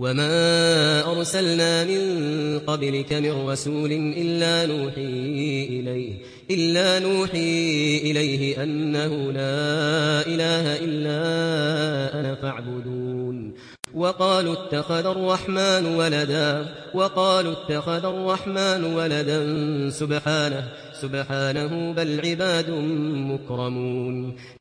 وما أرسلنا من قبلك من رسول إلا نوحي إليه إلا نوحي إليه أنه لا إله إلا أنا فاعبدون. وقالوا اتخذ الرحمن ولدا وقالوا اتخذ الرحمن ولدا سبحانه سبحانه بل عباد مكرمون.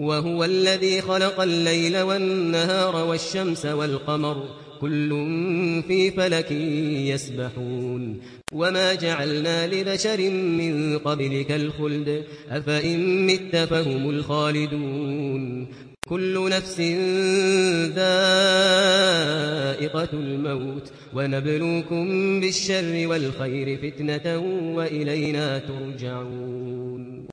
وهو الذي خلق الليل والنهار والشمس والقمر كل في فلك يسبحون. وما جعلنا لبشر من قبلك الخلد أفإن مت فهم الخالدون. كل نفس ذائقة الموت ونبلوكم بالشر والخير فتنة وإلينا ترجعون.